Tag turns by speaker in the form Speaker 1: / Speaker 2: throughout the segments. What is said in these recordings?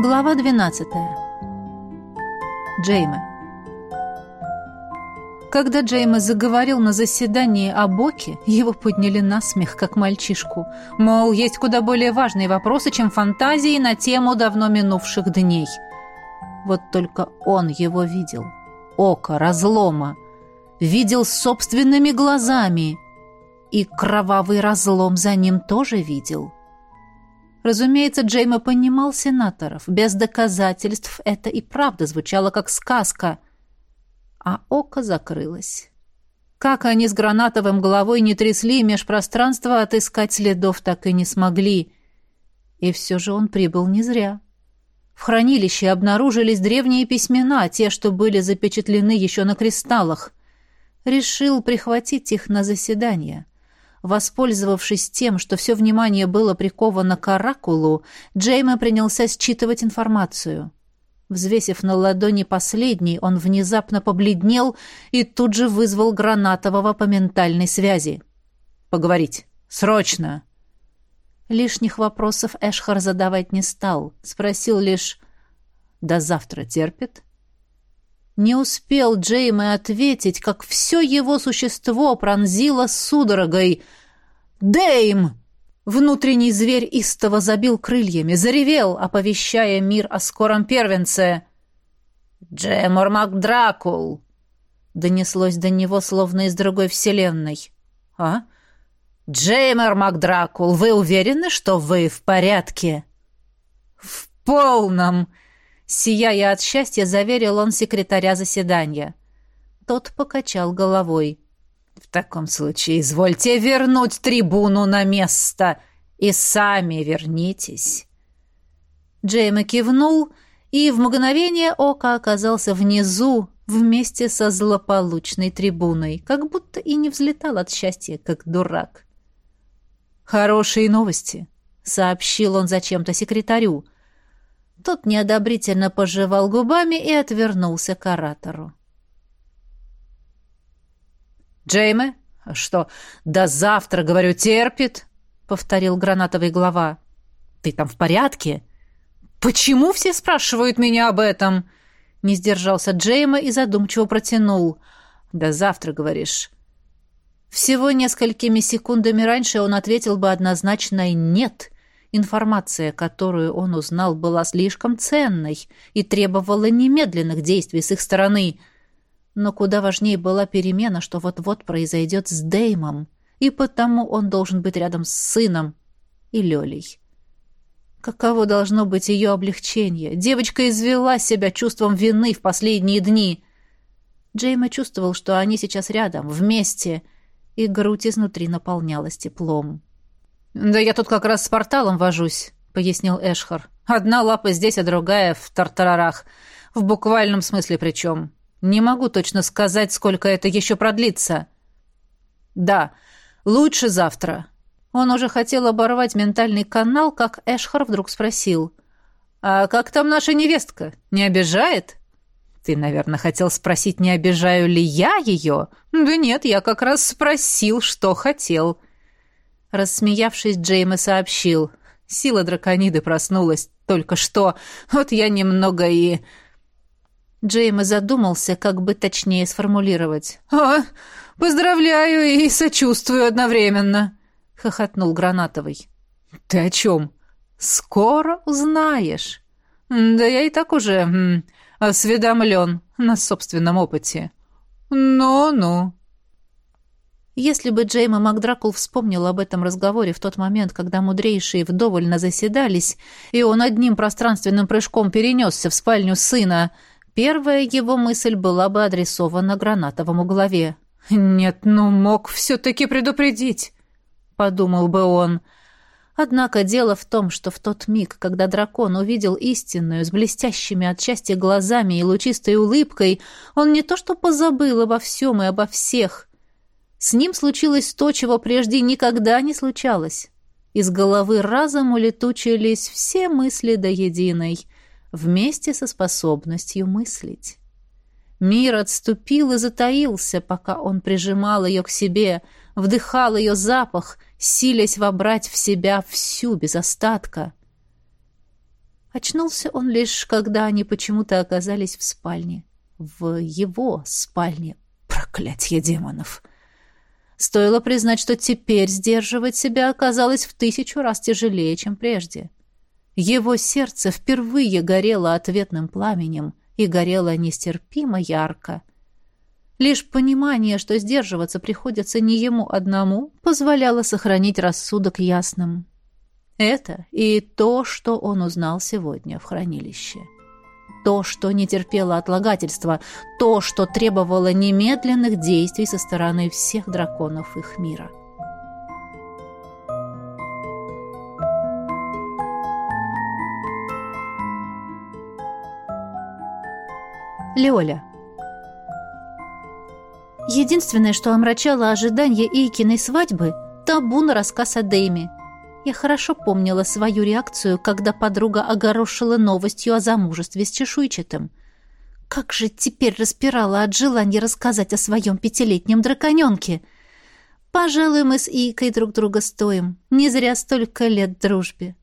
Speaker 1: Глава 12. Джейме. Когда Джейме заговорил на заседании о Боке, его подняли на смех, как мальчишку. Мол, есть куда более важные вопросы, чем фантазии на тему давно минувших дней. Вот только он его видел. Око разлома. Видел собственными глазами. И кровавый разлом за ним тоже видел. — Разумеется, Джейма понимал сенаторов. Без доказательств это и правда звучало как сказка. А око закрылось. Как они с гранатовым головой не трясли межпространство, отыскать следов так и не смогли. И все же он прибыл не зря. В хранилище обнаружились древние письмена, те, что были запечатлены еще на кристаллах. Решил прихватить их на заседание. Воспользовавшись тем, что все внимание было приковано к оракулу, Джейме принялся считывать информацию. Взвесив на ладони последний, он внезапно побледнел и тут же вызвал Гранатового по ментальной связи. «Поговорить. Срочно!» Лишних вопросов Эшхар задавать не стал. Спросил лишь «До завтра терпит?» Не успел Джейме ответить, как все его существо пронзило судорогой. «Дэйм!» Внутренний зверь истово забил крыльями, заревел, оповещая мир о скором первенце. «Джемор МакДракул!» Донеслось до него, словно из другой вселенной. «А? Джеймер МакДракул, вы уверены, что вы в порядке?» «В полном!» Сияя от счастья, заверил он секретаря заседания. Тот покачал головой. «В таком случае извольте вернуть трибуну на место и сами вернитесь». Джейма кивнул и в мгновение ока оказался внизу вместе со злополучной трибуной, как будто и не взлетал от счастья, как дурак. «Хорошие новости», — сообщил он зачем-то секретарю. Тот неодобрительно пожевал губами и отвернулся к оратору. «Джейме? Что, до завтра, говорю, терпит?» — повторил гранатовый глава. «Ты там в порядке?» «Почему все спрашивают меня об этом?» Не сдержался Джейма и задумчиво протянул. «До завтра, говоришь». Всего несколькими секундами раньше он ответил бы однозначно «нет», Информация, которую он узнал, была слишком ценной и требовала немедленных действий с их стороны. Но куда важнее была перемена, что вот-вот произойдет с Деймом, и потому он должен быть рядом с сыном и Лёлей. Каково должно быть ее облегчение? Девочка извела себя чувством вины в последние дни. Джейма чувствовал, что они сейчас рядом, вместе, и грудь изнутри наполнялась теплом. «Да я тут как раз с порталом вожусь», — пояснил Эшхар. «Одна лапа здесь, а другая в тартарарах. В буквальном смысле причем. Не могу точно сказать, сколько это еще продлится». «Да, лучше завтра». Он уже хотел оборвать ментальный канал, как Эшхар вдруг спросил. «А как там наша невестка? Не обижает?» «Ты, наверное, хотел спросить, не обижаю ли я ее?» «Да нет, я как раз спросил, что хотел». Рассмеявшись, Джейми сообщил. Сила дракониды проснулась только что. Вот я немного и... Джейми задумался, как бы точнее сформулировать. «О, поздравляю и сочувствую одновременно!» — хохотнул Гранатовый. «Ты о чем?» «Скоро узнаешь». «Да я и так уже м, осведомлен на собственном опыте». «Ну-ну». Если бы Джейма Макдракул вспомнил об этом разговоре в тот момент, когда мудрейшие вдоволь заседались, и он одним пространственным прыжком перенесся в спальню сына, первая его мысль была бы адресована гранатовому голове. «Нет, ну мог все-таки предупредить», — подумал бы он. Однако дело в том, что в тот миг, когда дракон увидел истинную, с блестящими от счастья глазами и лучистой улыбкой, он не то что позабыл обо всем и обо всех — с ним случилось то, чего прежде никогда не случалось. Из головы разом улетучились все мысли до единой, вместе со способностью мыслить. Мир отступил и затаился, пока он прижимал ее к себе, вдыхал ее запах, силясь вобрать в себя всю без остатка. Очнулся он лишь, когда они почему-то оказались в спальне. В его спальне. Проклятье демонов! Стоило признать, что теперь сдерживать себя оказалось в тысячу раз тяжелее, чем прежде. Его сердце впервые горело ответным пламенем и горело нестерпимо ярко. Лишь понимание, что сдерживаться приходится не ему одному, позволяло сохранить рассудок ясным. Это и то, что он узнал сегодня в хранилище. То, что не терпело отлагательства, то, что требовало немедленных действий со стороны всех драконов их мира. Леоля Единственное, что омрачало ожидание Икиной свадьбы – табу на рассказ о Дэйме – я хорошо помнила свою реакцию, когда подруга огорошила новостью о замужестве с чешуйчатым. Как же теперь распирала от желания рассказать о своем пятилетнем драконенке. Пожалуй, мы с Икой друг друга стоим. Не зря столько лет дружбе.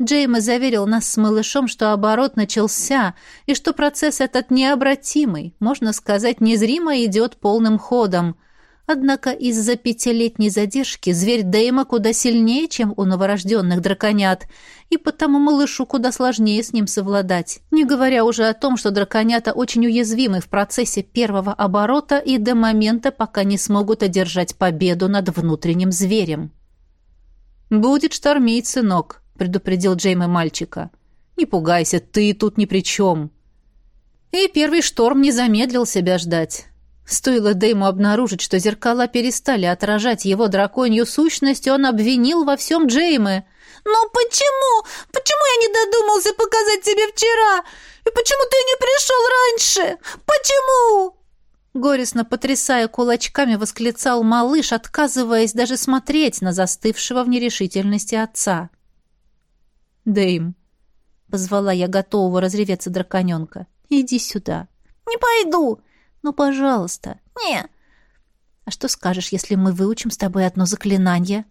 Speaker 1: Джейма заверил нас с малышом, что оборот начался, и что процесс этот необратимый, можно сказать, незримо идет полным ходом. Однако из-за пятилетней задержки зверь Дэйма куда сильнее, чем у новорожденных драконят, и потому малышу куда сложнее с ним совладать, не говоря уже о том, что драконята очень уязвимы в процессе первого оборота и до момента, пока не смогут одержать победу над внутренним зверем. «Будет штормить, сынок», — предупредил Джейма мальчика. «Не пугайся, ты тут ни при чем». И первый шторм не замедлил себя ждать. Стоило Дэйму обнаружить, что зеркала перестали отражать его драконью сущность, он обвинил во всем Джеймы. «Но почему? Почему я не додумался показать тебе вчера? И почему ты не пришел раньше? Почему?» Горестно потрясая кулачками, восклицал малыш, отказываясь даже смотреть на застывшего в нерешительности отца. «Дэйм», — позвала я готового разреветься драконенка, — «иди сюда». «Не пойду», ну, пожалуйста. Не. А что скажешь, если мы выучим с тобой одно заклинание?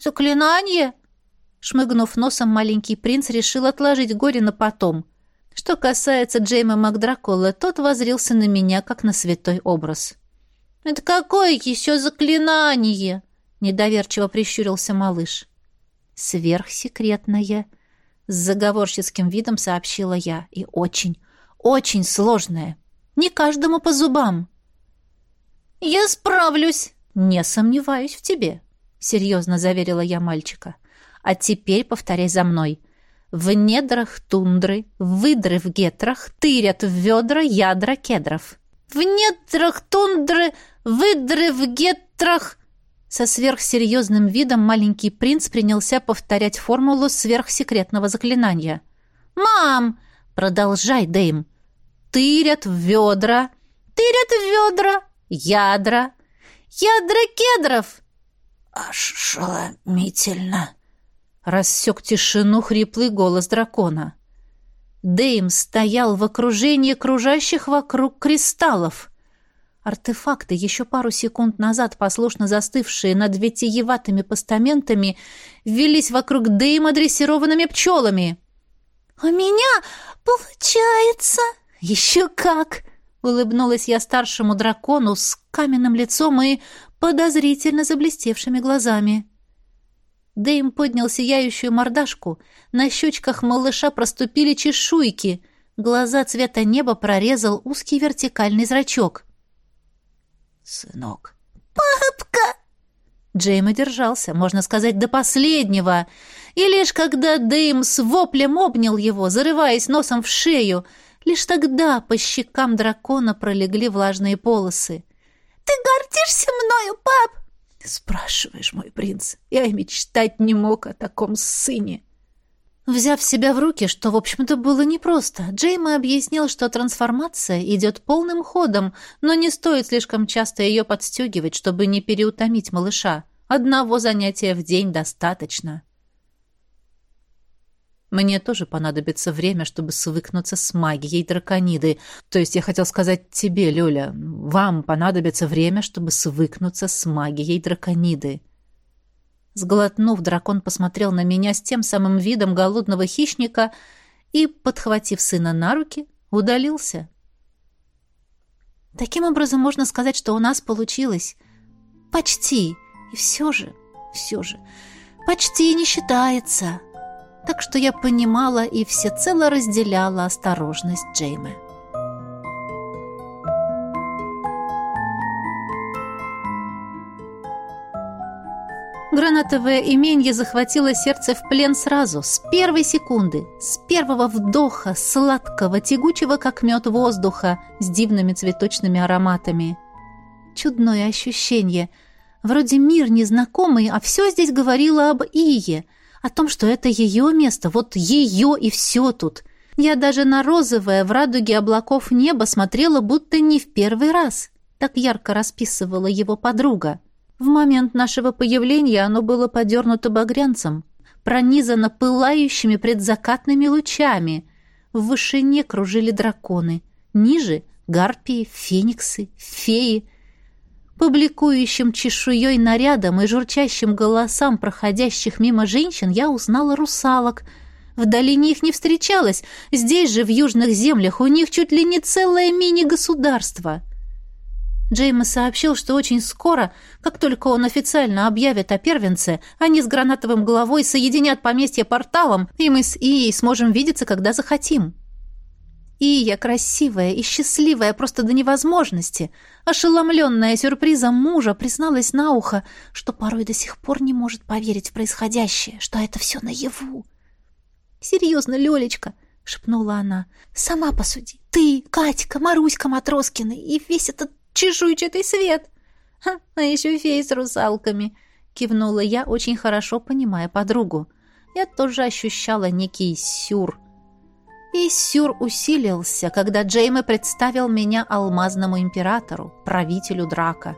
Speaker 1: Заклинание? Шмыгнув носом, маленький принц решил отложить горе на потом. Что касается Джейма Макдракола, тот возрился на меня, как на святой образ. «Это какое еще заклинание?» — недоверчиво прищурился малыш. «Сверхсекретное», — с заговорческим видом сообщила я. «И очень, очень сложное». Не каждому по зубам. Я справлюсь. Не сомневаюсь в тебе, серьезно заверила я мальчика. А теперь повторяй за мной. В недрах тундры, выдры в гетрах, тырят в ведра ядра кедров. В недрах тундры, выдры в гетрах... Со сверхсерьезным видом маленький принц принялся повторять формулу сверхсекретного заклинания. «Мам!» «Продолжай, Дэйм!» Тырят в ведра, тырят в ведра, ядра, ядра кедров. Ошеломительно. Рассек тишину хриплый голос дракона. Дэйм стоял в окружении кружащих вокруг кристаллов. Артефакты, еще пару секунд назад послушно застывшие над витиеватыми постаментами, ввелись вокруг Дэйма дрессированными пчелами. «У меня получается!» «Еще как!» — улыбнулась я старшему дракону с каменным лицом и подозрительно заблестевшими глазами. Дэйм поднял сияющую мордашку, на щечках малыша проступили чешуйки, глаза цвета неба прорезал узкий вертикальный зрачок. «Сынок!» «Папка!» Джейм держался, можно сказать, до последнего, и лишь когда Дэйм с воплем обнял его, зарываясь носом в шею, Лишь тогда по щекам дракона пролегли влажные полосы. «Ты гордишься мною, пап?» «Спрашиваешь, мой принц, я и мечтать не мог о таком сыне». Взяв себя в руки, что, в общем-то, было непросто, Джейма объяснил, что трансформация идет полным ходом, но не стоит слишком часто ее подстегивать, чтобы не переутомить малыша. Одного занятия в день достаточно. Мне тоже понадобится время, чтобы свыкнуться с магией дракониды. То есть я хотел сказать тебе, Лёля, вам понадобится время, чтобы свыкнуться с магией дракониды. Сглотнув, дракон посмотрел на меня с тем самым видом голодного хищника и, подхватив сына на руки, удалился. Таким образом, можно сказать, что у нас получилось. Почти. И все же, все же, почти не считается. Так что я понимала и всецело разделяла осторожность Джеймы. Гранатовое именье захватило сердце в плен сразу, с первой секунды, с первого вдоха, сладкого, тягучего, как мед воздуха, с дивными цветочными ароматами. Чудное ощущение. Вроде мир незнакомый, а все здесь говорило об Ие, о том, что это ее место, вот ее и все тут. Я даже на розовое в радуге облаков небо смотрела, будто не в первый раз. Так ярко расписывала его подруга. В момент нашего появления оно было подернуто багрянцем, пронизано пылающими предзакатными лучами. В вышине кружили драконы, ниже — гарпии, фениксы, феи. По бликующим чешуей нарядам и журчащим голосам проходящих мимо женщин я узнала русалок. В долине их не встречалось, здесь же, в южных землях, у них чуть ли не целое мини-государство — Джейма сообщил, что очень скоро, как только он официально объявит о первенце, они с гранатовым головой соединят поместье порталом, и мы с Ией сможем видеться, когда захотим. Ия красивая и счастливая просто до невозможности, ошеломленная сюрпризом мужа, призналась на ухо, что порой до сих пор не может поверить в происходящее, что это все наяву. «Серьезно, Лёлечка», — шепнула она, — «сама посуди. Ты, Катька, Маруська Матроскина и весь этот чешуйчатый свет. А еще феи с русалками, кивнула я, очень хорошо понимая подругу. Я тоже ощущала некий сюр. И сюр усилился, когда Джейме представил меня алмазному императору, правителю драка.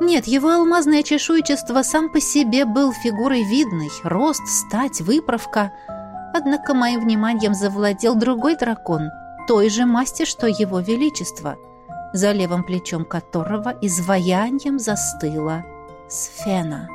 Speaker 1: Нет, его алмазное чешуйчество сам по себе был фигурой видной, рост, стать, выправка. Однако моим вниманием завладел другой дракон, той же масти, что его величество — за левым плечом которого изваянием застыла Сфена.